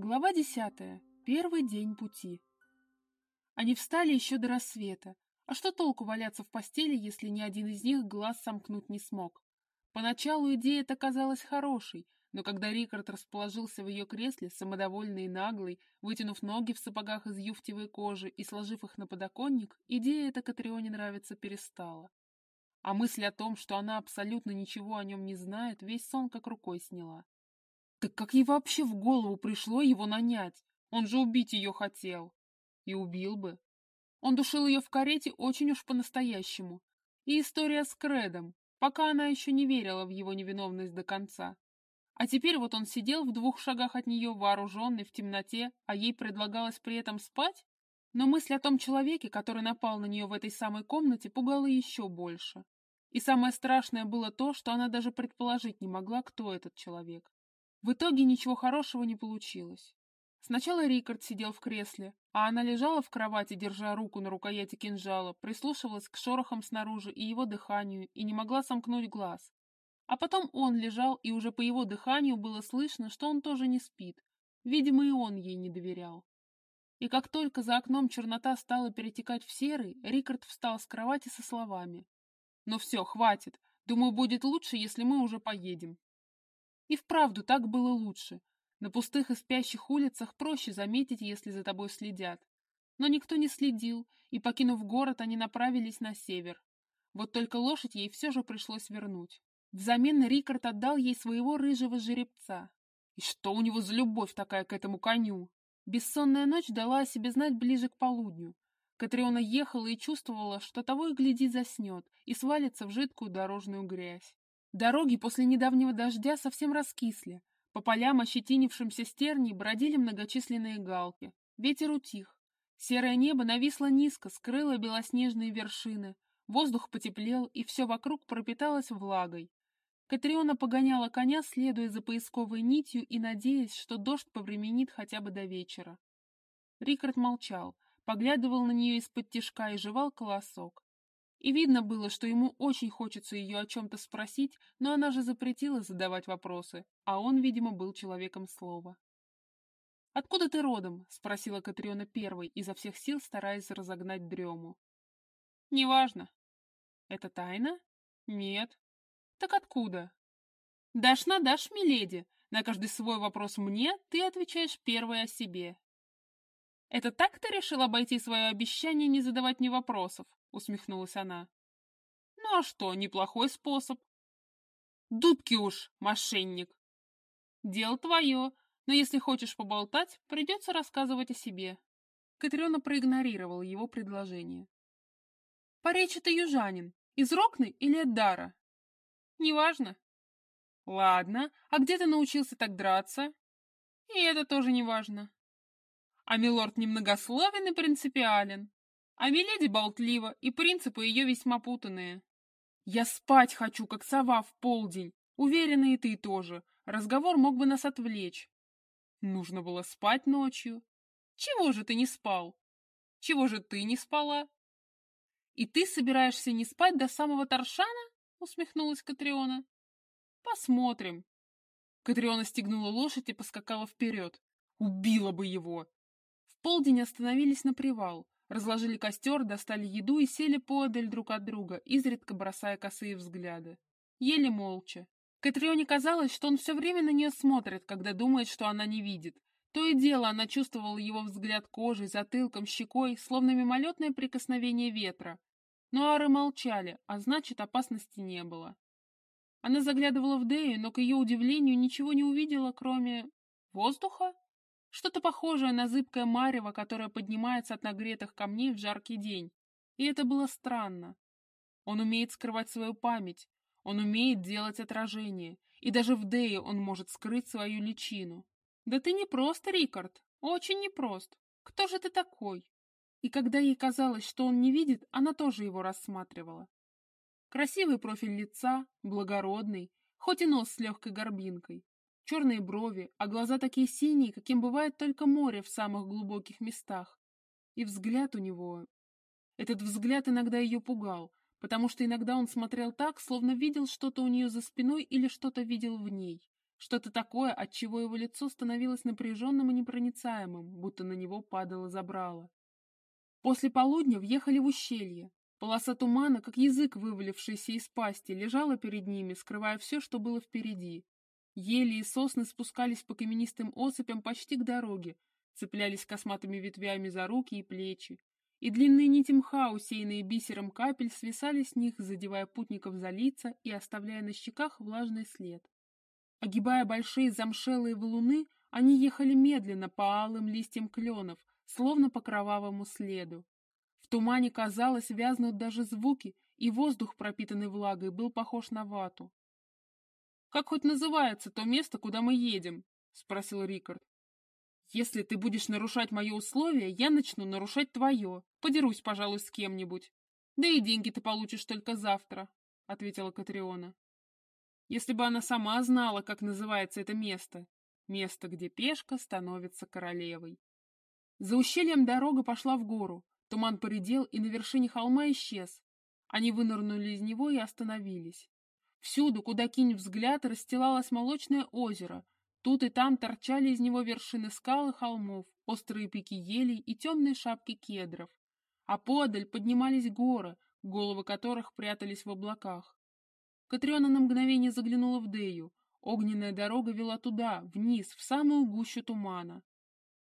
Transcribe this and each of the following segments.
Глава десятая. Первый день пути. Они встали еще до рассвета. А что толку валяться в постели, если ни один из них глаз сомкнуть не смог? Поначалу идея эта казалась хорошей, но когда Рикард расположился в ее кресле, самодовольный и наглый, вытянув ноги в сапогах из юфтевой кожи и сложив их на подоконник, идея эта Катрионе нравиться перестала. А мысль о том, что она абсолютно ничего о нем не знает, весь сон как рукой сняла. Так как ей вообще в голову пришло его нанять? Он же убить ее хотел. И убил бы. Он душил ее в карете очень уж по-настоящему. И история с Кредом, пока она еще не верила в его невиновность до конца. А теперь вот он сидел в двух шагах от нее, вооруженный, в темноте, а ей предлагалось при этом спать? Но мысль о том человеке, который напал на нее в этой самой комнате, пугала еще больше. И самое страшное было то, что она даже предположить не могла, кто этот человек. В итоге ничего хорошего не получилось. Сначала Рикард сидел в кресле, а она лежала в кровати, держа руку на рукояти кинжала, прислушивалась к шорохам снаружи и его дыханию и не могла сомкнуть глаз. А потом он лежал, и уже по его дыханию было слышно, что он тоже не спит. Видимо, и он ей не доверял. И как только за окном чернота стала перетекать в серый, Рикард встал с кровати со словами. «Ну все, хватит. Думаю, будет лучше, если мы уже поедем». И вправду так было лучше. На пустых и спящих улицах проще заметить, если за тобой следят. Но никто не следил, и, покинув город, они направились на север. Вот только лошадь ей все же пришлось вернуть. Взамен Рикард отдал ей своего рыжего жеребца. И что у него за любовь такая к этому коню? Бессонная ночь дала о себе знать ближе к полудню. Катриона ехала и чувствовала, что того и гляди заснет и свалится в жидкую дорожную грязь. Дороги после недавнего дождя совсем раскисли. По полям, ощетинившимся стерней, бродили многочисленные галки. Ветер утих. Серое небо нависло низко, скрыло белоснежные вершины. Воздух потеплел, и все вокруг пропиталось влагой. Катриона погоняла коня, следуя за поисковой нитью и надеясь, что дождь повременит хотя бы до вечера. Рикард молчал, поглядывал на нее из-под тишка и жевал колосок. И видно было, что ему очень хочется ее о чем-то спросить, но она же запретила задавать вопросы, а он, видимо, был человеком слова. «Откуда ты родом?» — спросила Катриона первой, изо всех сил стараясь разогнать дрему. «Неважно». «Это тайна?» «Нет». «Так откуда?» «Дашь на дашь, миледи. На каждый свой вопрос мне ты отвечаешь первой о себе». «Это так ты решил обойти свое обещание не задавать мне вопросов?» — усмехнулась она. «Ну а что, неплохой способ». «Дудки уж, мошенник!» «Дело твое, но если хочешь поболтать, придется рассказывать о себе». Катриона проигнорировала его предложение. «Поречи ты южанин, из Рокны или Эддара?» «Неважно». «Ладно, а где ты научился так драться?» «И это тоже неважно». «А милорд немногословен и принципиален. А Миледи болтлива, и принципы ее весьма путанные. Я спать хочу, как сова в полдень. Уверена, и ты тоже. Разговор мог бы нас отвлечь. Нужно было спать ночью. Чего же ты не спал? Чего же ты не спала? И ты собираешься не спать до самого Таршана? Усмехнулась Катриона. Посмотрим. Катриона стегнула лошадь и поскакала вперед. Убила бы его. В полдень остановились на привал. Разложили костер, достали еду и сели подаль друг от друга, изредка бросая косые взгляды. Ели молча. Катрионе казалось, что он все время на нее смотрит, когда думает, что она не видит. То и дело она чувствовала его взгляд кожей, затылком, щекой, словно мимолетное прикосновение ветра. Но ары молчали, а значит, опасности не было. Она заглядывала в Дею, но, к ее удивлению, ничего не увидела, кроме... воздуха? Что-то похожее на зыбкое марево, которое поднимается от нагретых камней в жаркий день. И это было странно. Он умеет скрывать свою память, он умеет делать отражение, и даже в Дее он может скрыть свою личину. Да ты не прост, Рикард, очень непрост. Кто же ты такой? И когда ей казалось, что он не видит, она тоже его рассматривала. Красивый профиль лица, благородный, хоть и нос с легкой горбинкой, черные брови, а глаза такие синие, каким бывает только море в самых глубоких местах. И взгляд у него... Этот взгляд иногда ее пугал, потому что иногда он смотрел так, словно видел что-то у нее за спиной или что-то видел в ней. Что-то такое, от чего его лицо становилось напряженным и непроницаемым, будто на него падало забрало. После полудня въехали в ущелье. Полоса тумана, как язык, вывалившийся из пасти, лежала перед ними, скрывая все, что было впереди. Ели и сосны спускались по каменистым осыпям почти к дороге, цеплялись косматыми ветвями за руки и плечи, и длинные нити мха, усеянные бисером капель, свисали с них, задевая путников за лица и оставляя на щеках влажный след. Огибая большие замшелые валуны, они ехали медленно по алым листьям кленов, словно по кровавому следу. В тумане, казалось, вязнут даже звуки, и воздух, пропитанный влагой, был похож на вату. «Как хоть называется то место, куда мы едем?» — спросил Рикард. «Если ты будешь нарушать мои условия, я начну нарушать твое. Подерусь, пожалуй, с кем-нибудь. Да и деньги ты получишь только завтра», — ответила Катриона. Если бы она сама знала, как называется это место. Место, где пешка становится королевой. За ущельем дорога пошла в гору. Туман поредел и на вершине холма исчез. Они вынырнули из него и остановились. Всюду, куда кинь взгляд, расстилалось молочное озеро. Тут и там торчали из него вершины скал и холмов, острые пики елей и темные шапки кедров. А подаль поднимались горы, головы которых прятались в облаках. Катриона на мгновение заглянула в Дею. Огненная дорога вела туда, вниз, в самую гущу тумана.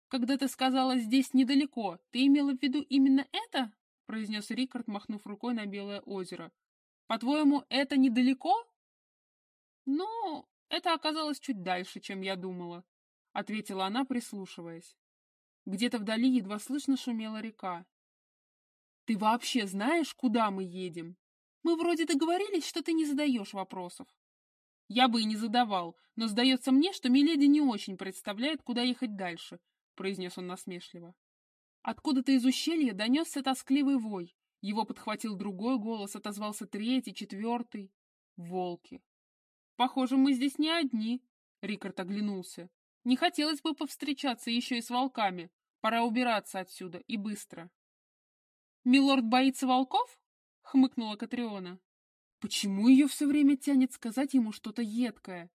«Когда ты сказала «здесь недалеко», ты имела в виду именно это?» произнес Рикард, махнув рукой на Белое озеро. По-твоему, это недалеко? Ну, это оказалось чуть дальше, чем я думала, ответила она, прислушиваясь. Где-то вдали едва слышно шумела река. Ты вообще знаешь, куда мы едем? Мы вроде договорились, что ты не задаешь вопросов. Я бы и не задавал, но сдается мне, что Миледи не очень представляет, куда ехать дальше, произнес он насмешливо. Откуда-то из ущелья донесся тоскливый вой, его подхватил другой голос, отозвался третий, четвертый. Волки. Похоже, мы здесь не одни. Рикард оглянулся. Не хотелось бы повстречаться еще и с волками. Пора убираться отсюда, и быстро. «Милорд боится волков?» — хмыкнула Катриона. «Почему ее все время тянет сказать ему что-то едкое?»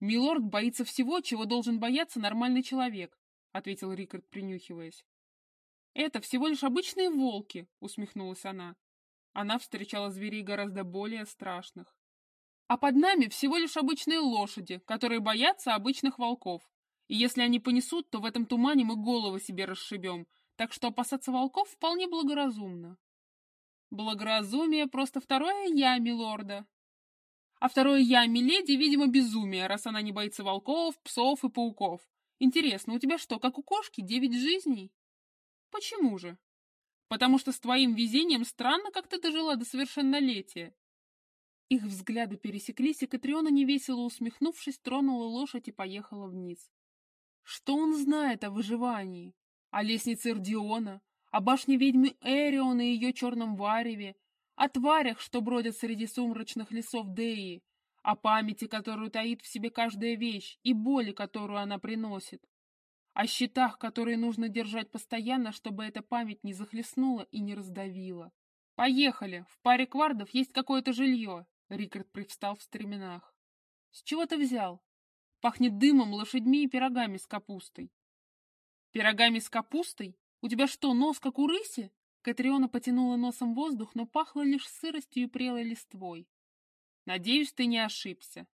«Милорд боится всего, чего должен бояться нормальный человек», — ответил Рикард, принюхиваясь. «Это всего лишь обычные волки», — усмехнулась она. Она встречала зверей гораздо более страшных. «А под нами всего лишь обычные лошади, которые боятся обычных волков. И если они понесут, то в этом тумане мы головы себе расшибем, так что опасаться волков вполне благоразумно». «Благоразумие — просто второе «я» милорда», а второе «я» Миледи, видимо, безумие, раз она не боится волков, псов и пауков. Интересно, у тебя что, как у кошки, девять жизней? Почему же? Потому что с твоим везением странно, как ты дожила до совершеннолетия. Их взгляды пересеклись, и Катриона, невесело усмехнувшись, тронула лошадь и поехала вниз. Что он знает о выживании? О лестнице Эрдиона, о башне ведьмы Эрион и ее черном вареве, о тварях, что бродят среди сумрачных лесов Деи, о памяти, которую таит в себе каждая вещь, и боли, которую она приносит о щитах, которые нужно держать постоянно, чтобы эта память не захлестнула и не раздавила. «Поехали! В паре квардов есть какое-то жилье!» Рикард привстал в стременах. «С чего ты взял? Пахнет дымом, лошадьми и пирогами с капустой». «Пирогами с капустой? У тебя что, нос как у рыси?» Катриона потянула носом воздух, но пахло лишь сыростью и прелой листвой. «Надеюсь, ты не ошибся».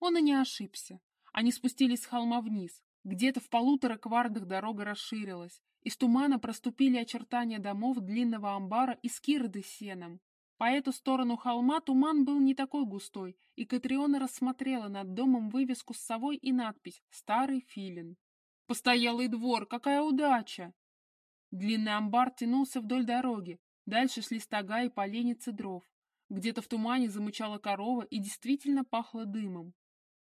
Он и не ошибся. Они спустились с холма вниз. Где-то в полутора квардах дорога расширилась. Из тумана проступили очертания домов длинного амбара и скирды с сеном. По эту сторону холма туман был не такой густой, и Катриона рассмотрела над домом вывеску с совой и надпись «Старый филин». «Постоялый двор! Какая удача!» Длинный амбар тянулся вдоль дороги. Дальше шли стога и поленницы дров. Где-то в тумане замычала корова и действительно пахло дымом.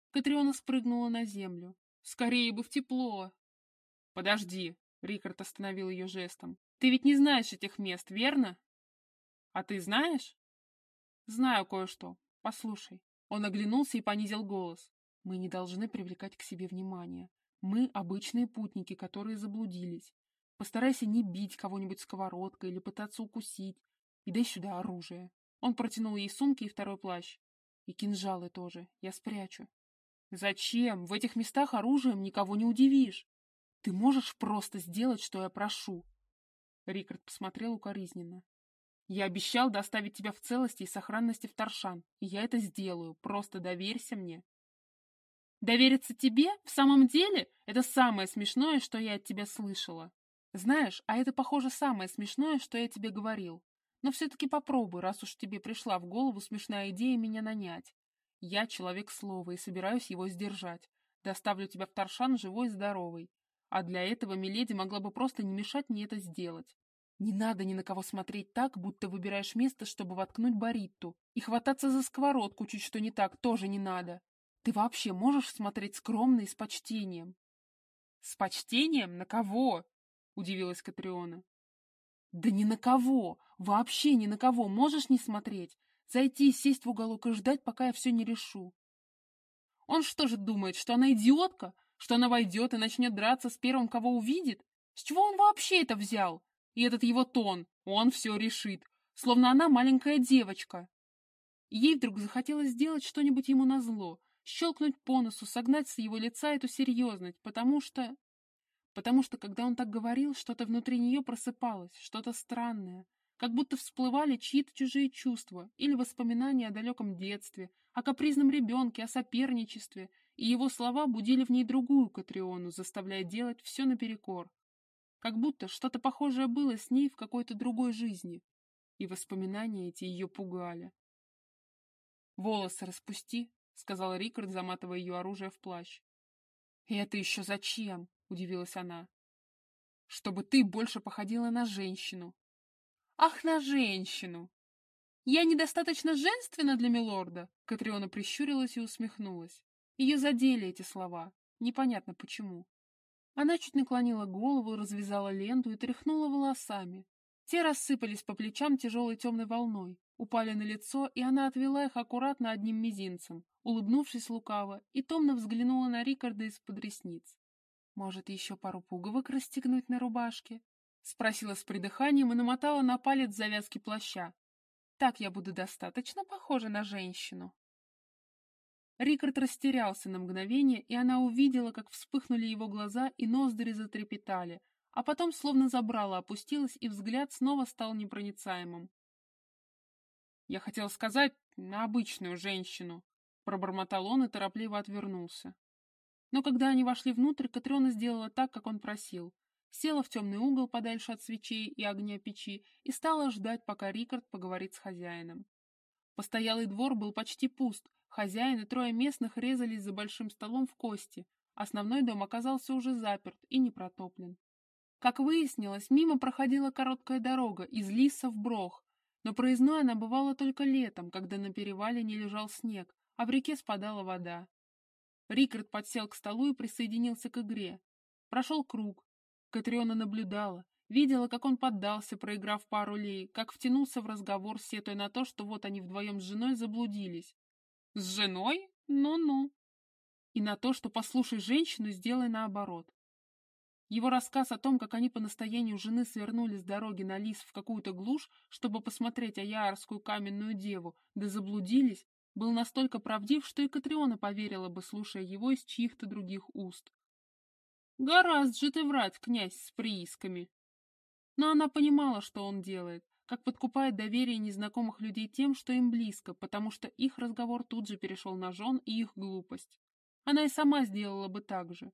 Катриона спрыгнула на землю. Скорее бы в тепло. Подожди, Рикард остановил ее жестом. Ты ведь не знаешь этих мест, верно? А ты знаешь? Знаю кое-что. Послушай. Он оглянулся и понизил голос. Мы не должны привлекать к себе внимание. Мы обычные путники, которые заблудились. Постарайся не бить кого-нибудь сковородкой или пытаться укусить. И дай сюда оружие. Он протянул ей сумки и второй плащ. И кинжалы тоже. Я спрячу. Зачем? В этих местах оружием никого не удивишь. Ты можешь просто сделать, что я прошу. Рикард посмотрел укоризненно. Я обещал доставить тебя в целости и сохранности в Таршан, и я это сделаю, просто доверься мне. Довериться тебе? В самом деле? Это самое смешное, что я от тебя слышала. Знаешь, а это, похоже, самое смешное, что я тебе говорил. Но все-таки попробуй, раз уж тебе пришла в голову смешная идея меня нанять. Я человек слова и собираюсь его сдержать. Доставлю тебя в Таршан живой и здоровый. А для этого Миледи могла бы просто не мешать мне это сделать. Не надо ни на кого смотреть так, будто выбираешь место, чтобы воткнуть баритту. И хвататься за сковородку чуть что не так тоже не надо. Ты вообще можешь смотреть скромно и с почтением? — С почтением? На кого? — удивилась Катриона. — Да ни на кого! Вообще ни на кого! Можешь не смотреть? Зайти, сесть в уголок и ждать, пока я все не решу. Он что же думает, что она идиотка? Что она войдет и начнет драться с первым, кого увидит? С чего он вообще это взял? И этот его тон, он все решит, словно она маленькая девочка. ей вдруг захотелось сделать что-нибудь ему назло, щелкнуть по носу, согнать с его лица эту серьезность, потому что... Потому что, когда он так говорил, что-то внутри нее просыпалось, что-то странное, как будто всплывали чьи-то чужие чувства или воспоминания о далеком детстве, о капризном ребенке, о соперничестве, и его слова будили в ней другую Катриону, заставляя делать все наперекор. Как будто что-то похожее было с ней в какой-то другой жизни, и воспоминания эти ее пугали. «Волосы распусти», — сказал Рикард, заматывая ее оружие в плащ. «И это еще зачем?» — удивилась она. «Чтобы ты больше походила на женщину». «Ах, на женщину! Я недостаточно женственна для милорда?» Катриона прищурилась и усмехнулась. Ее задели эти слова. Непонятно почему. Она чуть наклонила голову, развязала ленту и тряхнула волосами. Те рассыпались по плечам тяжелой темной волной, упали на лицо, и она отвела их аккуратно одним мизинцем, улыбнувшись лукаво, и томно взглянула на Рикарда из-под ресниц. «Может, еще пару пуговок расстегнуть на рубашке?» — спросила с придыханием и намотала на палец завязки плаща. «Так я буду достаточно похожа на женщину». Рикард растерялся на мгновение, и она увидела, как вспыхнули его глаза и ноздри затрепетали, а потом словно забрала, опустилась, и взгляд снова стал непроницаемым. «Я хотел сказать на обычную женщину», — пробормотал он и торопливо отвернулся. Но когда они вошли внутрь, Катриона сделала так, как он просил. Села в темный угол подальше от свечей и огня печи и стала ждать, пока Рикард поговорит с хозяином. Постоялый двор был почти пуст, Хозяин и трое местных резались за большим столом в кости. Основной дом оказался уже заперт и не протоплен. Как выяснилось, мимо проходила короткая дорога из Лиса в Брох, но проездной она бывала только летом, когда на перевале не лежал снег, а в реке спадала вода. Рикард подсел к столу и присоединился к игре. Прошел круг. Катриона наблюдала, видела, как он поддался, проиграв пару лей, как втянулся в разговор, сетуя на то, что вот они вдвоем с женой заблудились. С женой? Ну-ну. И на то, что послушай женщину, сделай наоборот. Его рассказ о том, как они по настоянию жены свернули с дороги на лис в какую-то глушь, чтобы посмотреть Аярскую каменную деву, да заблудились, был настолько правдив, что и Катриона поверила бы, слушая его из чьих-то других уст. Гораздо же ты врать, князь, с приисками. Но она понимала, что он делает, как подкупает доверие незнакомых людей тем, что им близко, потому что их разговор тут же перешел на жен и их глупость. Она и сама сделала бы так же.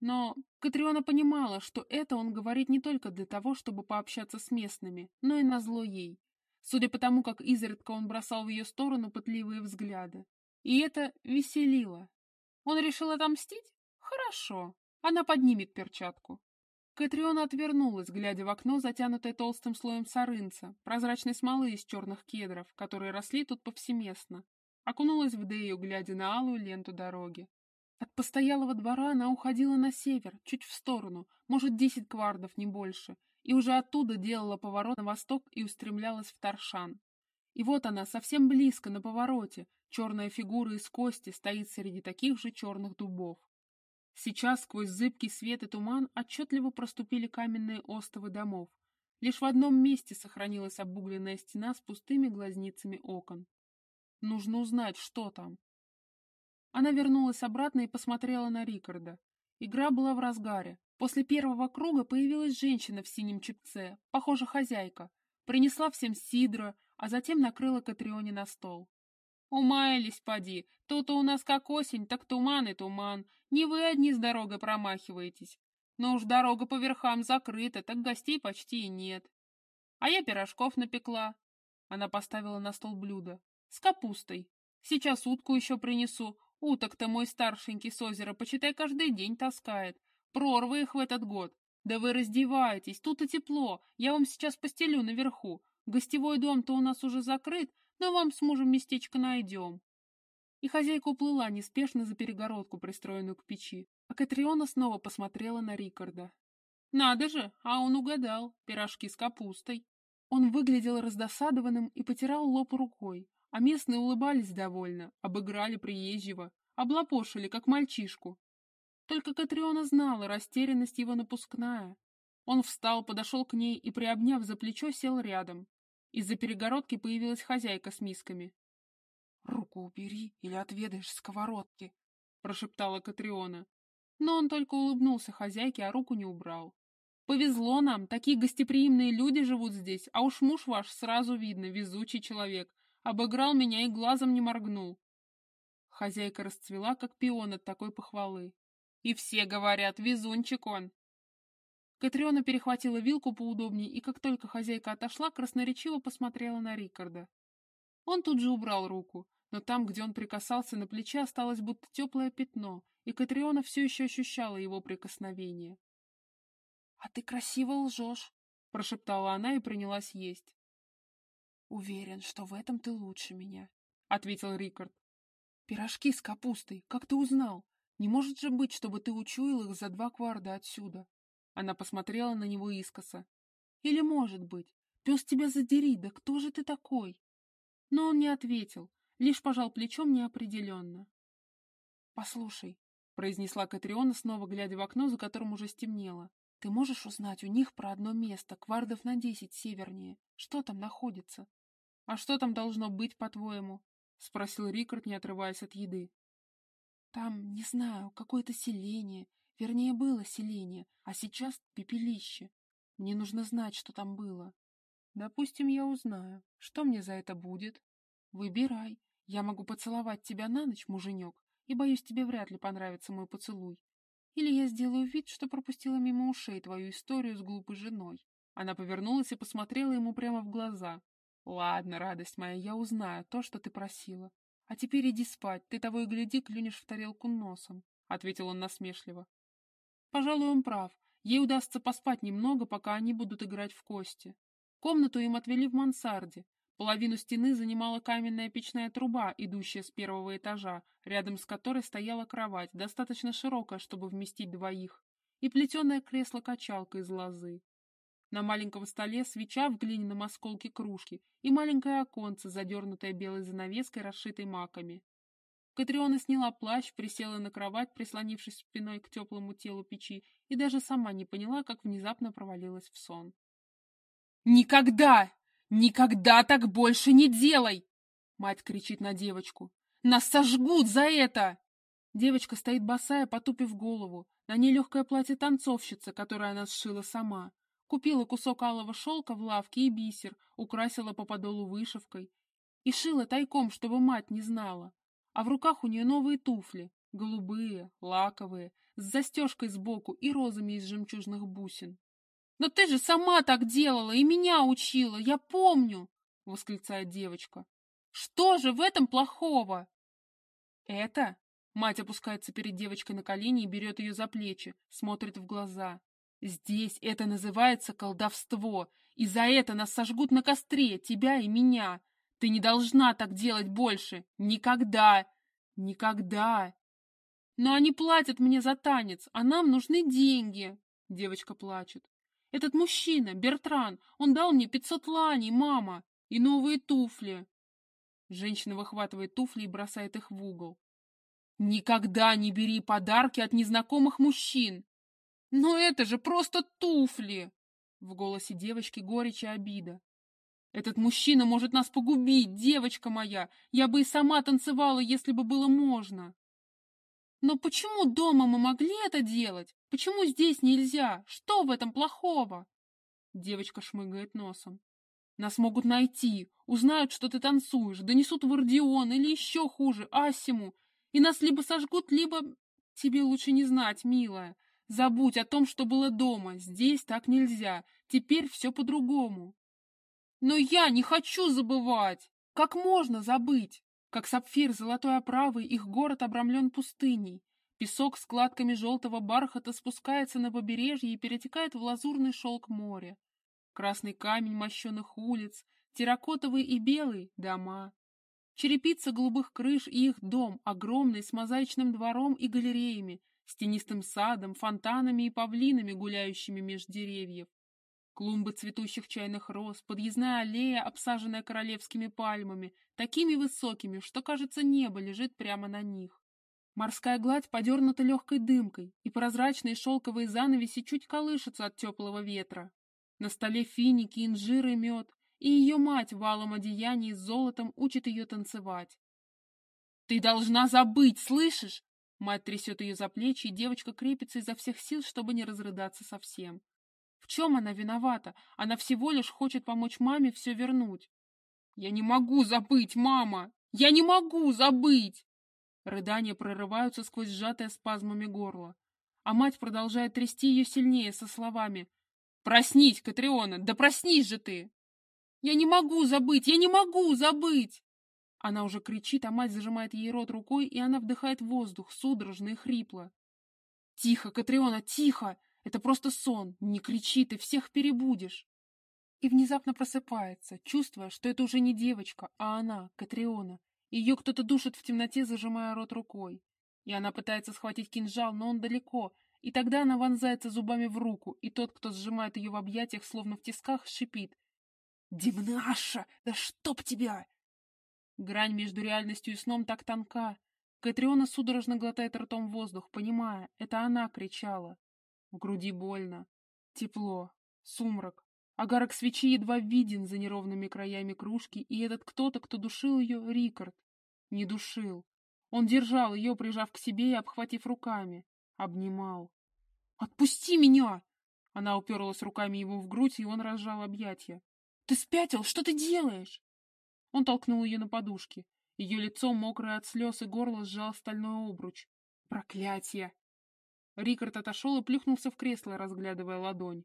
Но Катриона понимала, что это он говорит не только для того, чтобы пообщаться с местными, но и назло ей, судя по тому, как изредка он бросал в ее сторону пытливые взгляды. И это веселило. Он решил отомстить? Хорошо. Она поднимет перчатку. Катриона отвернулась, глядя в окно, затянутое толстым слоем сарынца, прозрачной смолы из черных кедров, которые росли тут повсеместно. Окунулась в Дею, глядя на алую ленту дороги. От постоялого двора она уходила на север, чуть в сторону, может, десять квардов, не больше, и уже оттуда делала поворот на восток и устремлялась в Таршан. И вот она, совсем близко, на повороте, черная фигура из кости стоит среди таких же черных дубов. Сейчас сквозь зыбкий свет и туман отчетливо проступили каменные остовы домов. Лишь в одном месте сохранилась обугленная стена с пустыми глазницами окон. Нужно узнать, что там. Она вернулась обратно и посмотрела на Рикарда. Игра была в разгаре. После первого круга появилась женщина в синем чепце, похоже, хозяйка. Принесла всем сидра, а затем накрыла Катрионе на стол. «Умаялись, поди, тут у нас как осень, так туман и туман. Не вы одни с дорогой промахиваетесь. Но уж дорога по верхам закрыта, так гостей почти и нет. А я пирожков напекла». Она поставила на стол блюдо. «С капустой. Сейчас утку еще принесу. Уток-то мой старшенький с озера, почитай, каждый день таскает. Прорвы их в этот год. Да вы раздеваетесь, тут и тепло. Я вам сейчас постелю наверху. Гостевой дом-то у нас уже закрыт, но вам с мужем местечко найдем. И хозяйка уплыла неспешно за перегородку, пристроенную к печи. А Катриона снова посмотрела на Рикарда. Надо же, а он угадал. Пирожки с капустой. Он выглядел раздосадованным и потирал лоб рукой, а местные улыбались довольно, обыграли приезжего, облапошили, как мальчишку. Только Катриона знала, растерянность его напускная. Он встал, подошел к ней и, приобняв за плечо, сел рядом. Из-за перегородки появилась хозяйка с мисками. — Руку убери или отведаешь сковородки, — прошептала Катриона. Но он только улыбнулся хозяйке, а руку не убрал. Повезло нам, такие гостеприимные люди живут здесь, а уж муж ваш сразу видно, везучий человек, Обыграл меня и глазом не моргнул. Хозяйка расцвела, как пион от такой похвалы. И все говорят, везунчик он. Катриона перехватила вилку поудобнее, и как только хозяйка отошла, красноречиво посмотрела на Рикарда. Он тут же убрал руку, но там, где он прикасался, на плече осталось будто теплое пятно, и Катриона все еще ощущала его прикосновение. — А ты красиво лжешь, — прошептала она и принялась есть. «Уверен, что в этом ты лучше меня», — ответил Рикард. «Пирожки с капустой, как ты узнал? Не может же быть, чтобы ты учуял их за два кварда отсюда?» Она посмотрела на него искоса. «Или может быть? Пес тебя задери, да кто же ты такой?» Но он не ответил, лишь пожал плечом неопределенно. «Послушай», — произнесла Катриона, снова глядя в окно, за которым уже стемнело, «ты можешь узнать у них про одно место, квардов на десять севернее? Что там находится?» «А что там должно быть, по-твоему?» — спросил Рикард, не отрываясь от еды. «Там, не знаю, какое-то селение. Вернее, было селение, а сейчас пепелище. Мне нужно знать, что там было. Допустим, я узнаю. Что мне за это будет? Выбирай. Я могу поцеловать тебя на ночь, муженек, и боюсь, тебе вряд ли понравится мой поцелуй. Или я сделаю вид, что пропустила мимо ушей твою историю с глупой женой. Она повернулась и посмотрела ему прямо в глаза, Ладно, радость моя, я узнаю то, что ты просила. А теперь иди спать, ты того и гляди, клюнешь в тарелку носом, — ответил он насмешливо. Пожалуй, он прав. Ей удастся поспать немного, пока они будут играть в кости. Комнату им отвели в мансарде. Половину стены занимала каменная печная труба, идущая с первого этажа, рядом с которой стояла кровать, достаточно широкая, чтобы вместить двоих, и плетеное кресло-качалка из лозы. На маленьком столе свеча в глиняном осколке кружки и маленькое оконце, задернутое белой занавеской, расшитой маками. Катриона сняла плащ, присела на кровать, прислонившись спиной к теплому телу печи, и даже сама не поняла, как внезапно провалилась в сон. «Никогда! Никогда так больше не делай!» Мать кричит на девочку. «Нас сожгут за это!» Девочка стоит босая, потупив голову. На ней легкое платье танцовщицы, которое она сшила сама. Купила кусок алого шелка в лавке и бисер, украсила по подолу вышивкой. И шила тайком, чтобы мать не знала. А в руках у нее новые туфли, голубые, лаковые, с застежкой сбоку и розами из жемчужных бусин. «Но ты же сама так делала и меня учила, я помню!» — восклицает девочка. «Что же в этом плохого?» «Это?» Мать опускается перед девочкой на колени и берет ее за плечи, смотрит в глаза. Здесь это называется колдовство, и за это нас сожгут на костре, тебя и меня. Ты не должна так делать больше. Никогда. Никогда. Но они платят мне за танец, а нам нужны деньги. Девочка плачет. Этот мужчина, Бертран, он дал мне пятьсот ланей, мама, и новые туфли. Женщина выхватывает туфли и бросает их в угол. Никогда не бери подарки от незнакомых мужчин. «Но это же просто туфли!» В голосе девочки горечь и обида. «Этот мужчина может нас погубить, девочка моя! Я бы и сама танцевала, если бы было можно!» Но почему дома мы могли это делать? Почему здесь нельзя? Что в этом плохого? Девочка шмыгает носом. Нас могут найти, узнают, что ты танцуешь, донесут в Ордеон или еще хуже, Асиму, и нас либо сожгут, либо... Тебе лучше не знать, милая. Забудь о том, что было дома. Здесь так нельзя. Теперь все по-другому. Но я не хочу забывать. Как можно забыть? Как сапфир золотой оправы, их город обрамлен пустыней. Песок с кладками желтого бархата спускается на побережье и перетекает в лазурный шелк моря. Красный камень мощеных улиц, терракотовый и белый — дома. Черепица голубых крыш и их дом, огромный, с мозаичным двором и галереями, с тенистым садом, фонтанами и павлинами, гуляющими меж деревьев. Клумбы цветущих чайных роз, подъездная аллея, обсаженная королевскими пальмами, такими высокими, что, кажется, небо лежит прямо на них. Морская гладь подернута легкой дымкой, и прозрачные шелковые занавеси чуть колышутся от теплого ветра. На столе финики, инжир и мед, и ее мать в алом одеянии с золотом учит ее танцевать. «Ты должна забыть, слышишь?» Мать трясет ее за плечи, и девочка крепится изо всех сил, чтобы не разрыдаться совсем. В чем она виновата? Она всего лишь хочет помочь маме все вернуть. «Я не могу забыть, мама! Я не могу забыть!» Рыдания прорываются сквозь сжатое спазмами горло. А мать продолжает трясти ее сильнее со словами «Проснись, Катриона! Да проснись же ты!» «Я не могу забыть! Я не могу забыть!» Она уже кричит, а мать зажимает ей рот рукой, и она вдыхает воздух, судорожно и хрипло. «Тихо, Катриона, тихо! Это просто сон! Не кричи, ты всех перебудешь!» И внезапно просыпается, чувствуя, что это уже не девочка, а она, Катриона. Ее кто-то душит в темноте, зажимая рот рукой. И она пытается схватить кинжал, но он далеко, и тогда она вонзается зубами в руку, и тот, кто сжимает ее в объятиях, словно в тисках, шипит. «Димнаша! Да чтоб тебя!» Грань между реальностью и сном так тонка. Катриона судорожно глотает ртом воздух, понимая, это она кричала. В груди больно. Тепло. Сумрак. Огарок свечи едва виден за неровными краями кружки, и этот кто-то, кто душил ее, Рикард. Не душил. Он держал ее, прижав к себе и обхватив руками. Обнимал. «Отпусти меня!» Она уперлась руками ему в грудь, и он разжал объятия. «Ты спятил? Что ты делаешь?» Он толкнул ее на подушки. Ее лицо, мокрое от слез, и горло сжал стальной обруч. Проклятие! Рикард отошел и плюхнулся в кресло, разглядывая ладонь.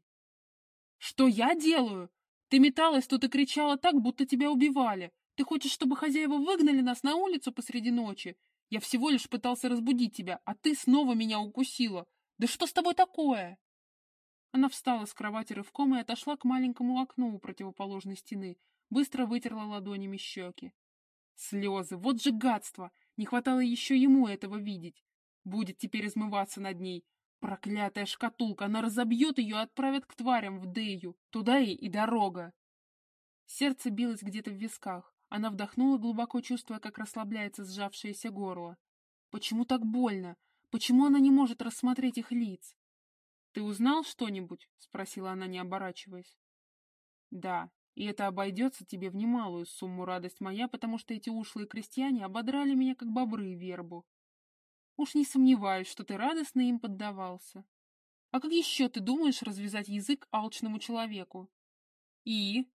«Что я делаю? Ты металась тут и кричала так, будто тебя убивали. Ты хочешь, чтобы хозяева выгнали нас на улицу посреди ночи? Я всего лишь пытался разбудить тебя, а ты снова меня укусила. Да что с тобой такое?» Она встала с кровати рывком и отошла к маленькому окну у противоположной стены, быстро вытерла ладонями щеки. Слезы, вот же гадство! Не хватало еще ему этого видеть. Будет теперь измываться над ней. Проклятая шкатулка, она разобьет ее и отправит к тварям в Дею. Туда ей и дорога. Сердце билось где-то в висках. Она вдохнула, глубоко чувствуя, как расслабляется сжавшееся горло. Почему так больно? Почему она не может рассмотреть их лиц? «Ты узнал что-нибудь?» — спросила она, не оборачиваясь. «Да, и это обойдется тебе в немалую сумму, радость моя, потому что эти ушлые крестьяне ободрали меня, как бобры, вербу. Уж не сомневаюсь, что ты радостно им поддавался. А как еще ты думаешь развязать язык алчному человеку? И?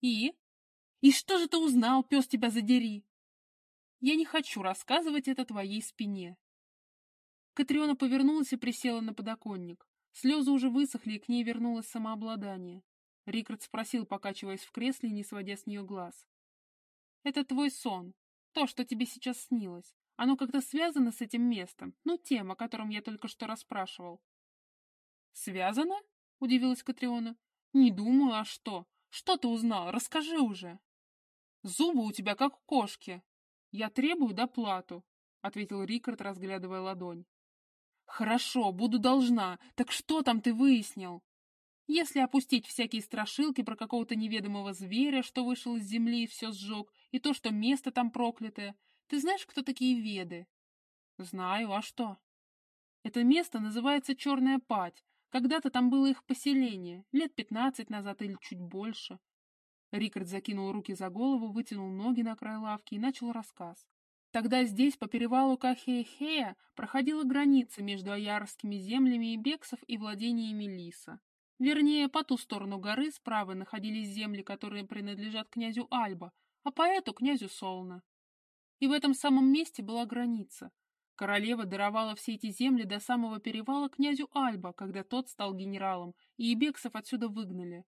И? И что же ты узнал, пес тебя задери? Я не хочу рассказывать это твоей спине. Катриона повернулась и присела на подоконник. Слезы уже высохли, и к ней вернулось самообладание. Рикард спросил, покачиваясь в кресле, не сводя с нее глаз. «Это твой сон. То, что тебе сейчас снилось. Оно как-то связано с этим местом, ну, тем, о котором я только что расспрашивал». «Связано?» — удивилась Катриона. «Не думаю, а что? Что ты узнал? Расскажи уже». «Зубы у тебя как у кошки. Я требую доплату», — ответил Рикард, разглядывая ладонь. «Хорошо, буду должна. Так что там ты выяснил?» Если опустить всякие страшилки про какого-то неведомого зверя, что вышел из земли и все сжег, и то, что место там проклятое, ты знаешь, кто такие веды? Знаю, а что? Это место называется Черная Пать. Когда-то там было их поселение, лет пятнадцать назад или чуть больше. Рикард закинул руки за голову, вытянул ноги на край лавки и начал рассказ. Тогда здесь, по перевалу Кахея-Хея, проходила граница между аярскими землями и бексов и владениями Лиса. Вернее, по ту сторону горы справа находились земли, которые принадлежат князю Альба, а по эту князю Солна. И в этом самом месте была граница. Королева даровала все эти земли до самого перевала князю Альба, когда тот стал генералом, и ибексов отсюда выгнали.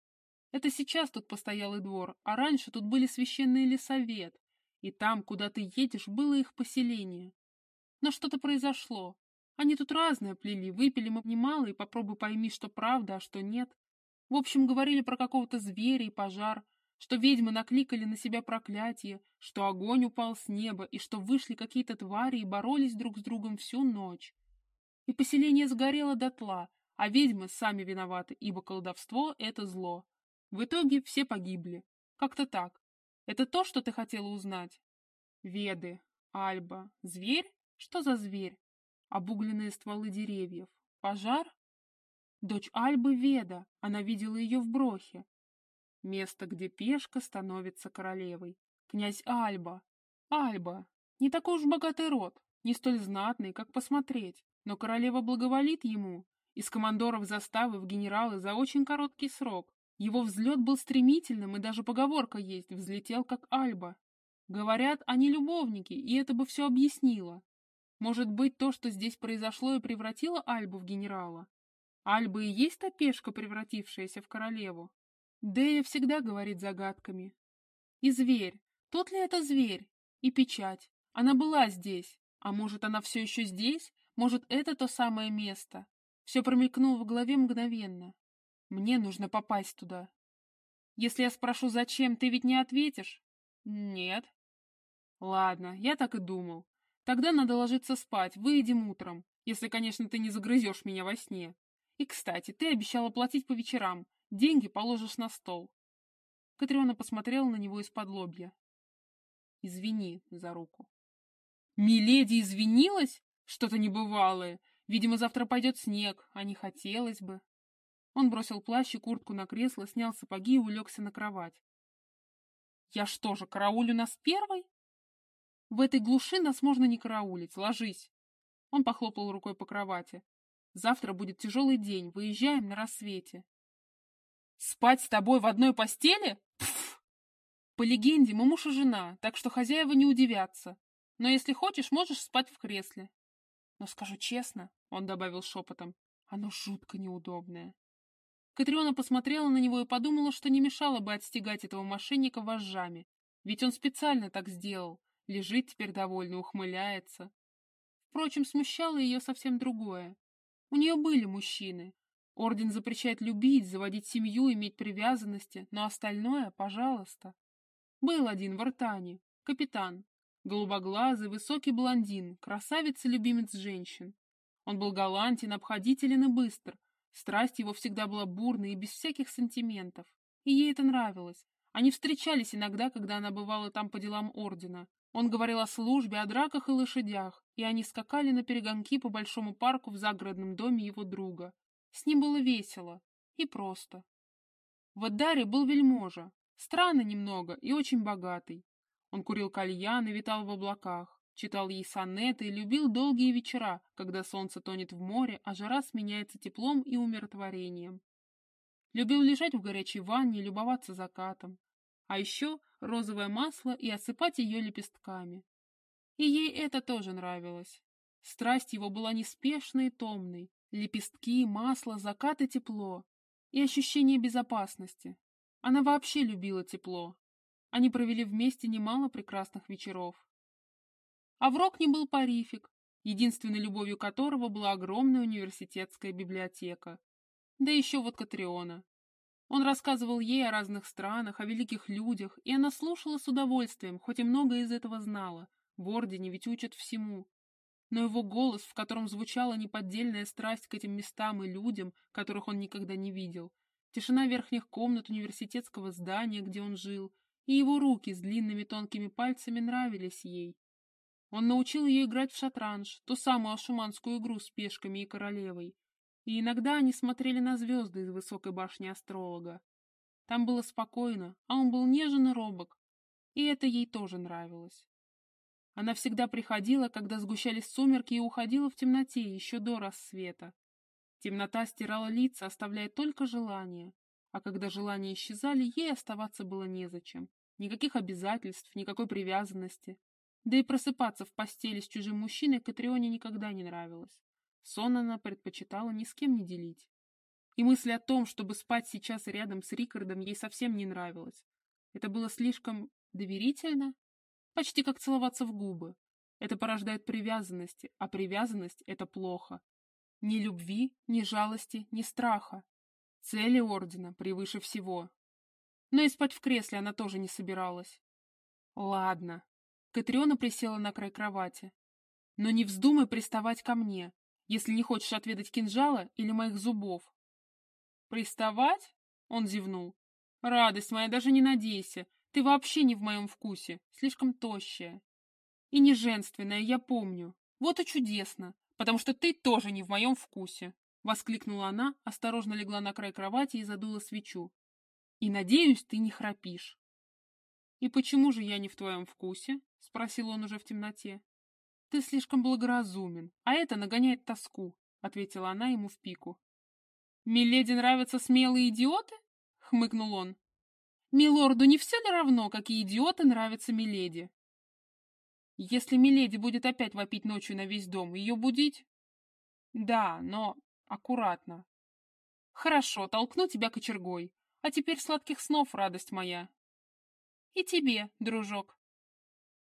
Это сейчас тут постоялый двор, а раньше тут были священные лесовет, и там, куда ты едешь, было их поселение. Но что-то произошло. Они тут разное плели, выпили мы немало, и попробуй пойми, что правда, а что нет. В общем, говорили про какого-то зверя и пожар, что ведьмы накликали на себя проклятие, что огонь упал с неба, и что вышли какие-то твари и боролись друг с другом всю ночь. И поселение сгорело дотла, а ведьмы сами виноваты, ибо колдовство — это зло. В итоге все погибли. Как-то так. Это то, что ты хотела узнать? Веды, Альба, зверь? Что за зверь? Обугленные стволы деревьев. Пожар? Дочь Альбы Веда, она видела ее в Брохе. Место, где пешка становится королевой. Князь Альба. Альба. Не такой уж богатый род, не столь знатный, как посмотреть, но королева благоволит ему. Из командоров заставы в генералы за очень короткий срок. Его взлет был стремительным, и даже поговорка есть «взлетел как Альба». Говорят, они любовники, и это бы все объяснило. Может быть, то, что здесь произошло, и превратило Альбу в генерала? Альба и есть та пешка, превратившаяся в королеву? Дея всегда говорит загадками. И зверь. Тот ли это зверь? И печать. Она была здесь. А может, она все еще здесь? Может, это то самое место? Все промелькнуло в голове мгновенно. Мне нужно попасть туда. Если я спрошу, зачем, ты ведь не ответишь? Нет. Ладно, я так и думал. Тогда надо ложиться спать, выйдем утром, если, конечно, ты не загрызешь меня во сне. И, кстати, ты обещала платить по вечерам, деньги положишь на стол. Катриона посмотрела на него из-под лобья. Извини за руку. Миледи извинилась? Что-то небывалое. Видимо, завтра пойдет снег, а не хотелось бы. Он бросил плащ и куртку на кресло, снял сапоги и улегся на кровать. «Я что же, караулю нас первой?» «В этой глуши нас можно не караулить. Ложись!» Он похлопал рукой по кровати. «Завтра будет тяжелый день. Выезжаем на рассвете». «Спать с тобой в одной постели? Пф! По легенде, мы муж и жена, так что хозяева не удивятся. Но если хочешь, можешь спать в кресле. Но скажу честно, — он добавил шепотом, — оно жутко неудобное. Катриона посмотрела на него и подумала, что не мешало бы отстегать этого мошенника вожжами. Ведь он специально так сделал. Лежит теперь довольно, ухмыляется. Впрочем, смущало ее совсем другое. У нее были мужчины. Орден запрещает любить, заводить семью, иметь привязанности, но остальное — пожалуйста. Был один в Артане, капитан. Голубоглазый, высокий блондин, красавец и любимец женщин. Он был галантен, обходителен и быстр, Страсть его всегда была бурной и без всяких сантиментов. И ей это нравилось. Они встречались иногда, когда она бывала там по делам ордена. Он говорил о службе, о драках и лошадях, и они скакали на перегонки по большому парку в загородном доме его друга. С ним было весело и просто. В Аддаре был вельможа, странный немного и очень богатый. Он курил кальян и витал в облаках читал ей сонеты и любил долгие вечера, когда солнце тонет в море, а жара сменяется теплом и умиротворением. Любил лежать в горячей ванне и любоваться закатом. А еще розовое масло и осыпать ее лепестками. И ей это тоже нравилось. Страсть его была неспешной и томной. Лепестки, масло, закат и тепло. И ощущение безопасности. Она вообще любила тепло. Они провели вместе немало прекрасных вечеров. А в Рокне был парифик, единственной любовью которого была огромная университетская библиотека. Да еще вот Катриона. Он рассказывал ей о разных странах, о великих людях, и она слушала с удовольствием, хоть и многое из этого знала. В Ордене ведь учат всему. Но его голос, в котором звучала неподдельная страсть к этим местам и людям, которых он никогда не видел, тишина верхних комнат университетского здания, где он жил, и его руки с длинными тонкими пальцами нравились ей. Он научил ее играть в шатранж, ту самую ашуманскую игру с пешками и королевой. И иногда они смотрели на звезды из высокой башни астролога. Там было спокойно, а он был нежен и робок. И это ей тоже нравилось. Она всегда приходила, когда сгущались сумерки, и уходила в темноте еще до рассвета. Темнота стирала лица, оставляя только желания. А когда желания исчезали, ей оставаться было незачем. Никаких обязательств, никакой привязанности. Да и просыпаться в постели с чужим мужчиной Катрионе никогда не нравилось. Сон она предпочитала ни с кем не делить. И мысль о том, чтобы спать сейчас рядом с Рикардом, ей совсем не нравилась. Это было слишком доверительно, почти как целоваться в губы. Это порождает привязанности, а привязанность — это плохо. Ни любви, ни жалости, ни страха. Цели ордена превыше всего. Но и спать в кресле она тоже не собиралась. Ладно. Катриона присела на край кровати. Но не вздумай приставать ко мне, если не хочешь отведать кинжала или моих зубов. Приставать? Он зевнул. Радость моя, даже не надейся. Ты вообще не в моем вкусе, слишком тощая. И не женственная, я помню. Вот и чудесно, потому что ты тоже не в моем вкусе. Воскликнула она, осторожно легла на край кровати и задула свечу. И, надеюсь, ты не храпишь. «И почему же я не в твоем вкусе?» — спросил он уже в темноте. «Ты слишком благоразумен, а это нагоняет тоску», — ответила она ему в пику. «Миледи нравятся смелые идиоты?» — хмыкнул он. «Милорду не все ли равно, какие идиоты нравятся Миледи?» «Если Миледи будет опять вопить ночью на весь дом, ее будить?» «Да, но аккуратно». «Хорошо, толкну тебя кочергой. А теперь сладких снов, радость моя. И тебе, дружок.